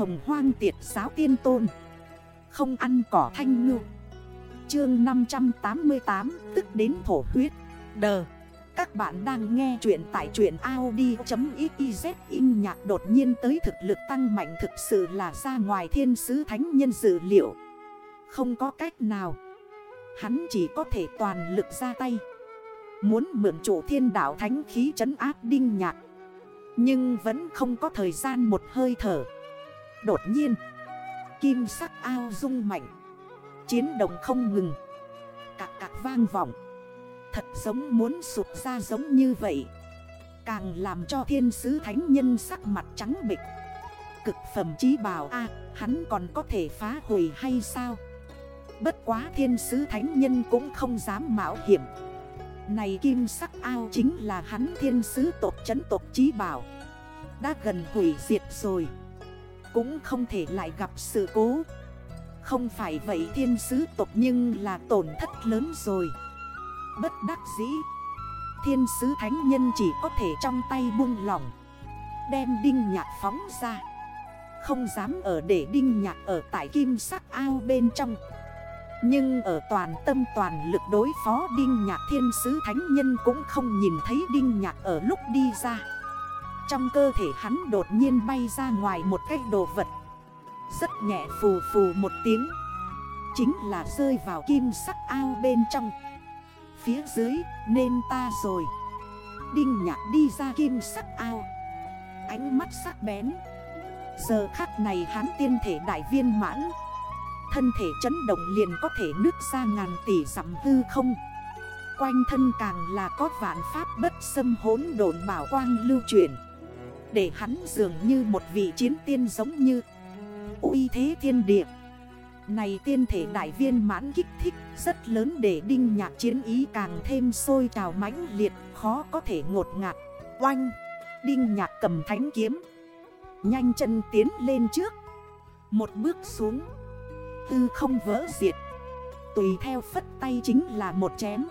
hồng hoang tiệt giáo tiên tôn. Không ăn cỏ thanh ngư. Chương 588 tức đến thổ huyết. Đờ. Các bạn đang nghe chuyện tại chuyện Audi.xyz in nhạc đột nhiên tới thực lực tăng mạnh thực sự là ra ngoài thiên sứ thánh nhân dữ liệu. Không có cách nào. Hắn chỉ có thể toàn lực ra tay. Muốn mượn chủ thiên đảo thánh khí trấn áp đinh nhạc. Nhưng vẫn không có thời gian một hơi thở. Đột nhiên, Kim sắc ao rung mạnh, Chiến đồng không ngừng. Cạc cạc vang vọng. Thật giống muốn sụp ra giống như vậy. Càng làm cho thiên sứ thánh nhân sắc mặt trắng bịch Cực phẩm chí bảo a, hắn còn có thể phá hủy hay sao? Bất quá thiên sứ thánh nhân cũng không dám mạo hiểm. Này kim sắc ao chính là hắn thiên sứ tộc chấn tộc chí bảo. Đã gần hủy diệt rồi. Cũng không thể lại gặp sự cố. Không phải vậy thiên sứ tộc nhưng là tổn thất lớn rồi. Bất đắc dĩ, Thiên sứ thánh nhân chỉ có thể trong tay buông lỏng, Đem đinh nhạc phóng ra. Không dám ở để đinh nhạc ở tại kim sắc ao bên trong. Nhưng ở toàn tâm toàn lực đối phó Đinh Nhạc Thiên Sứ Thánh Nhân cũng không nhìn thấy Đinh Nhạc ở lúc đi ra. Trong cơ thể hắn đột nhiên bay ra ngoài một cái đồ vật. Rất nhẹ phù phù một tiếng. Chính là rơi vào kim sắc ao bên trong. Phía dưới, nên ta rồi. Đinh Nhạc đi ra kim sắc ao. Ánh mắt sắc bén. Giờ khắc này hắn tiên thể đại viên mãn. Thân thể chấn động liền có thể nước ra ngàn tỷ giảm hư không. Quanh thân càng là có vạn pháp bất xâm hốn độn bảo quang lưu truyền. Để hắn dường như một vị chiến tiên giống như. Uy thế thiên địa. Này tiên thể đại viên mãn kích thích, rất lớn để đinh nhạc chiến ý càng thêm sôi trào mãnh liệt, khó có thể ngột ngạt. Oanh! Đinh nhạc cầm thánh kiếm. Nhanh chân tiến lên trước. Một bước xuống. Tư không vỡ diệt. Tùy theo phất tay chính là một chém.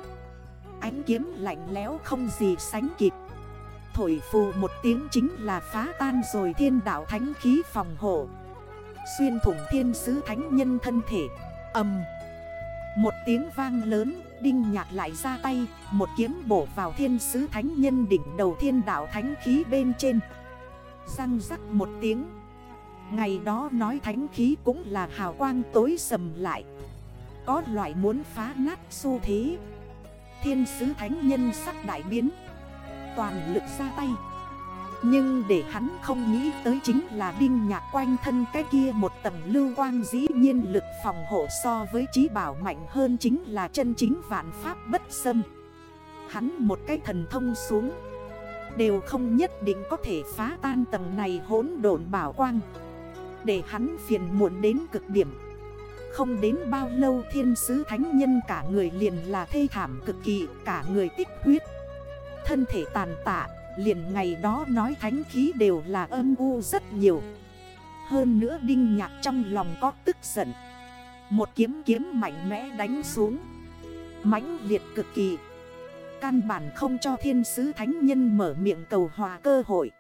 Ánh kiếm lạnh lẽo không gì sánh kịp. Thổi phù một tiếng chính là phá tan rồi thiên đạo thánh khí phòng hộ. Xuyên thủng thiên sứ thánh nhân thân thể. Âm. Một tiếng vang lớn, Đinh nhạc lại ra tay, Một kiếm bổ vào thiên sứ thánh nhân đỉnh đầu thiên đạo thánh khí bên trên. Răng rắc một tiếng. Ngày đó nói thánh khí cũng là hào quang tối sầm lại. Có loại muốn phá nát xu thế. Thiên sứ thánh nhân sắc đại biến. Toàn lực ra tay. Nhưng để hắn không nghĩ tới chính là đinh nhạc quanh thân cái kia một tầng lưu quang dĩ nhiên lực phòng hộ so với trí bảo mạnh hơn chính là chân chính vạn pháp bất xâm. Hắn một cái thần thông xuống, Đều không nhất định có thể phá tan tầng này hỗn độn bảo quang. Để hắn phiền muộn đến cực điểm, Không đến bao lâu thiên sứ thánh nhân cả người liền là thê thảm cực kỳ, Cả người tích huyết. Thân thể tàn tạ, liền ngày đó nói thánh khí đều là âm u rất nhiều. Hơn nữa đinh nhạc trong lòng có tức giận. Một kiếm kiếm mạnh mẽ đánh xuống. Mãnh liệt cực kỳ. Căn bản không cho thiên sứ thánh nhân mở miệng cầu hòa cơ hội.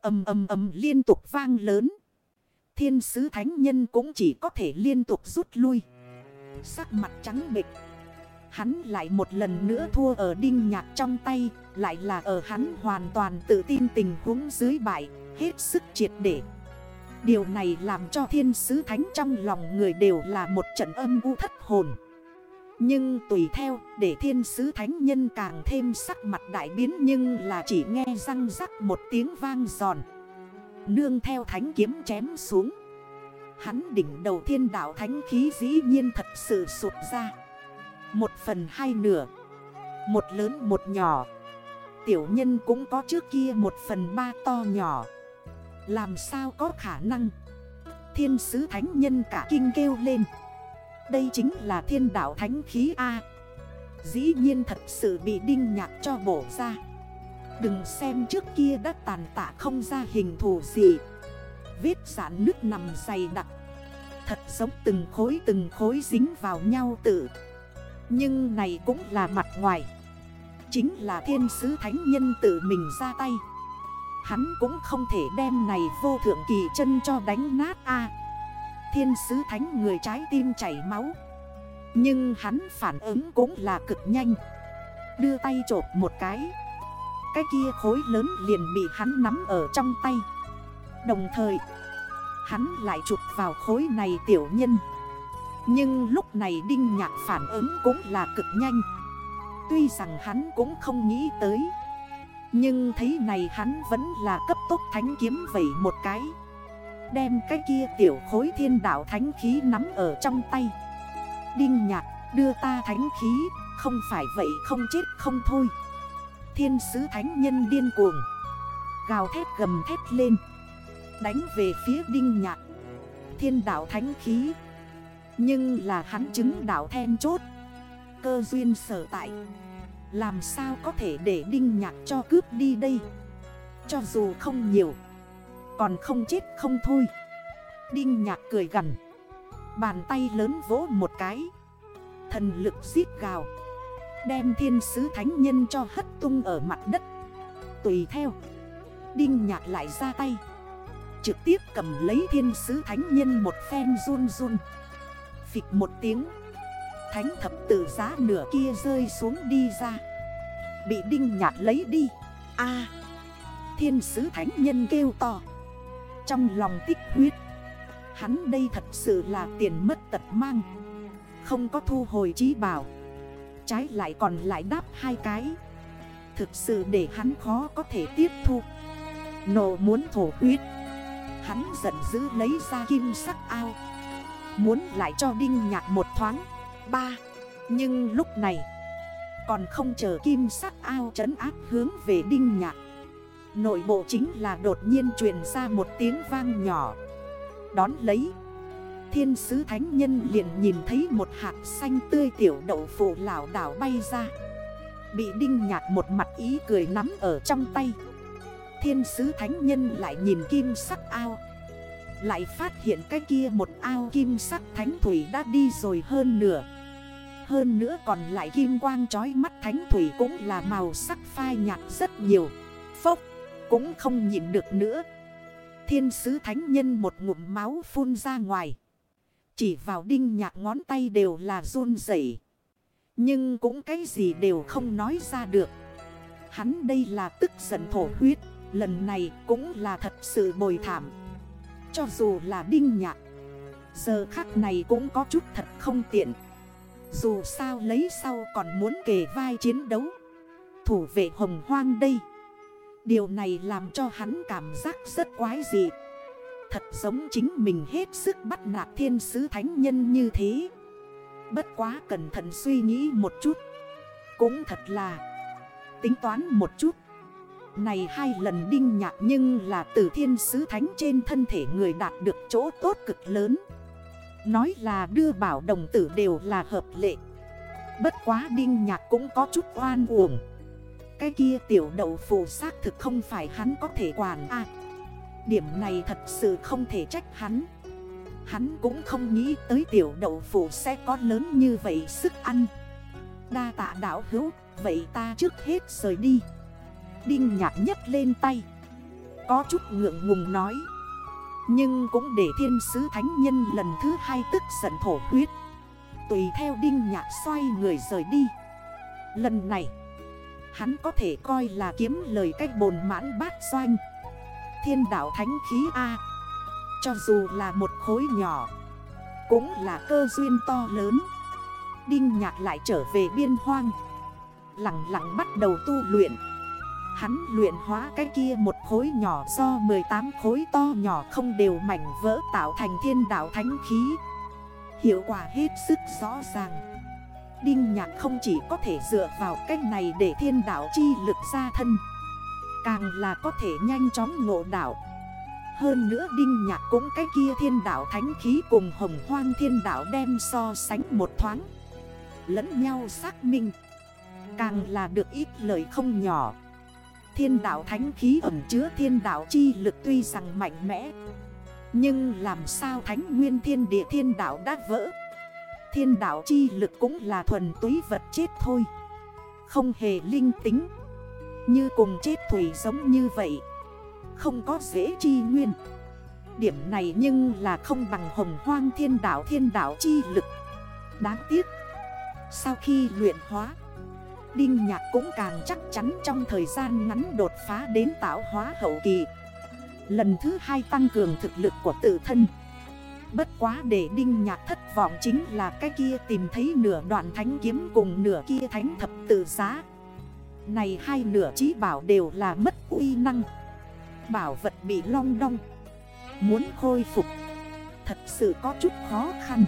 Âm âm âm liên tục vang lớn. Thiên sứ thánh nhân cũng chỉ có thể liên tục rút lui. Sắc mặt trắng bịch Hắn lại một lần nữa thua ở đinh nhạc trong tay, Lại là ở hắn hoàn toàn tự tin tình huống dưới bại, Hết sức triệt để. Điều này làm cho thiên sứ thánh trong lòng người đều là một trận âm u thất hồn. Nhưng tùy theo, để thiên sứ thánh nhân càng thêm sắc mặt đại biến Nhưng là chỉ nghe răng rắc một tiếng vang giòn. Nương theo thánh kiếm chém xuống. Hắn đỉnh đầu thiên đảo thánh khí dĩ nhiên thật sự sụt ra. Một phần hai nửa. Một lớn một nhỏ. Tiểu nhân cũng có trước kia một phần ba to nhỏ. Làm sao có khả năng? Thiên sứ thánh nhân cả kinh kêu lên. Đây chính là thiên đạo thánh khí A. Dĩ nhiên thật sự bị đinh nhạc cho bổ ra. Đừng xem trước kia đã tàn tạ không ra hình thù gì. Vết giãn nước nằm dày đặc. Thật giống từng khối từng khối dính vào nhau tự. Nhưng này cũng là mặt ngoài. Chính là thiên sứ thánh nhân tự mình ra tay. Hắn cũng không thể đem này vô thượng kỳ chân cho đánh nát a. Thiên sứ thánh người trái tim chảy máu. Nhưng hắn phản ứng cũng là cực nhanh. Đưa tay chộp một cái. Cái kia khối lớn liền bị hắn nắm ở trong tay. Đồng thời, Hắn lại chụp vào khối này tiểu nhân. Nhưng lúc này Đinh Nhạc phản ứng cũng là cực nhanh. Tuy rằng hắn cũng không nghĩ tới, Nhưng thấy này hắn vẫn là cấp tốc thánh kiếm vẩy một cái, Đem cái kia tiểu khối thiên đảo thánh khí nắm ở trong tay. Đinh Nhạc, đưa ta thánh khí, Không phải vậy không chết không thôi. Thiên sứ thánh nhân điên cuồng, Gào thét gầm thét lên, Đánh về phía đinh nhạc. Thiên đảo thánh khí nhưng là hắn chứng đảo then chốt. Cơ duyên sở tại. Làm sao có thể để đinh nhạc cho cướp đi đây? Cho dù không nhiều, Còn không chết không thôi. Đinh nhạc cười gần Bàn tay lớn vỗ một cái. Thần lực giết gào. Đem thiên sứ thánh nhân cho hất tung ở mặt đất. Tùy theo, Đinh nhạc lại ra tay. Trực tiếp cầm lấy thiên sứ thánh nhân một phen run run. Phịch một tiếng. Thánh thập tử giá nửa kia rơi xuống đi ra. Bị đinh nhạt lấy đi. A. Thiên sứ thánh nhân kêu to. Trong lòng tích huyết, Hắn đây thật sự là tiền mất tật mang. Không có thu hồi trí bảo. Trái lại còn lại đáp hai cái. Thực sự để hắn khó có thể tiếp thu. Nộ muốn thổ huyết. Hắn giận dữ lấy ra kim sắc ao. Muốn lại cho Đinh Nhạc một thoáng. Ba, Nhưng lúc này, Còn không chờ kim sắc ao trấn áp hướng về Đinh Nhạc. Nội bộ chính là đột nhiên truyền ra một tiếng vang nhỏ. Đón lấy, Thiên sứ thánh nhân liền nhìn thấy một hạt xanh tươi tiểu đậu phụ lão đảo bay ra. Bị đinh nhạc một mặt ý cười nắm ở trong tay. Thiên sứ thánh nhân lại nhìn kim sắc ao. Lại phát hiện cái kia một ao kim sắc thánh thủy đã đi rồi hơn nửa. Hơn nữa còn lại kim quang trói mắt thánh thủy cũng là màu sắc phai nhạt rất nhiều. Phốc, cũng không nhìn được nữa. Thiên sứ thánh nhân một ngụm máu phun ra ngoài. Chỉ vào đinh nhạc ngón tay đều là run rẩy. Nhưng cũng cái gì đều không nói ra được. Hắn đây là tức giận thổ huyết, Lần này cũng là thật sự bồi thảm. Cho dù là đinh nhạc. Giờ khắc này cũng có chút thật không tiện. Dù sao lấy sau còn muốn kề vai chiến đấu. Thủ vệ hồng hoang đây. Điều này làm cho hắn cảm giác rất quái dị. Thật giống chính mình hết sức bắt nạt thiên sứ thánh nhân như thế. Bất quá cẩn thận suy nghĩ một chút. Cũng thật là Tính toán một chút này hai lần đinh nhạc nhưng là từ thiên sứ thánh trên thân thể người đạt được chỗ tốt cực lớn. Nói là đưa bảo đồng tử đều là hợp lệ. Bất quá đinh nhạc cũng có chút oan uổng. Cái kia tiểu đậu phù xác thực không phải hắn có thể quản à Điểm này thật sự không thể trách hắn. Hắn cũng không nghĩ tới tiểu đậu phù sẽ có lớn như vậy sức ăn. Đa tạ đảo hữu, Vậy ta trước hết rời đi. Đinh nhạc nhấc lên tay. Có chút ngượng ngùng nói. Nhưng cũng để thiên sứ thánh nhân lần thứ hai tức giận thổ huyết. Tùy theo đinh nhạc xoay người rời đi. Lần này, Hắn có thể coi là kiếm lời cách bồn mãn bát doanh. Thiên đảo thánh khí A. Cho dù là một khối nhỏ, Cũng là cơ duyên to lớn. Đinh nhạc lại trở về biên hoang. Lặng lặng bắt đầu tu luyện. Hắn luyện hóa cái kia một khối nhỏ do 18 khối to nhỏ không đều mảnh vỡ tạo thành thiên đạo thánh khí. Hiệu quả hết sức rõ ràng. Đinh nhạc không chỉ có thể dựa vào cách này để thiên đạo chi lực ra thân, Càng là có thể nhanh chóng ngộ đạo. Hơn nữa đinh nhạc cũng cái kia thiên đạo thánh khí cùng hồng hoang thiên đạo đem so sánh một thoáng, Lẫn nhau xác minh, Càng là được ít lời không nhỏ. Thiên đạo thánh khí ẩn chứa thiên đạo chi lực tuy rằng mạnh mẽ, Nhưng làm sao thánh nguyên thiên địa thiên đạo đã vỡ? Thiên đạo chi lực cũng là thuần túy vật chết thôi, Không hề linh tính. Như cùng chết thủy giống như vậy, không có dễ chi nguyên. Điểm này nhưng là không bằng hồng hoang thiên đảo thiên đảo chi lực. Đáng tiếc, Sau khi luyện hóa Đinh nhạc cũng càng chắc chắn trong thời gian ngắn đột phá đến tạo hóa hậu kỳ. Lần thứ hai tăng cường thực lực của tự thân. Bất quá để đinh nhạc thất vọng chính là cái kia tìm thấy nửa đoạn thánh kiếm cùng nửa kia thánh thập tự giá. Này hai nửa trí bảo đều là mất uy năng. Bảo vật bị long đong. Muốn khôi phục. Thật sự có chút khó khăn.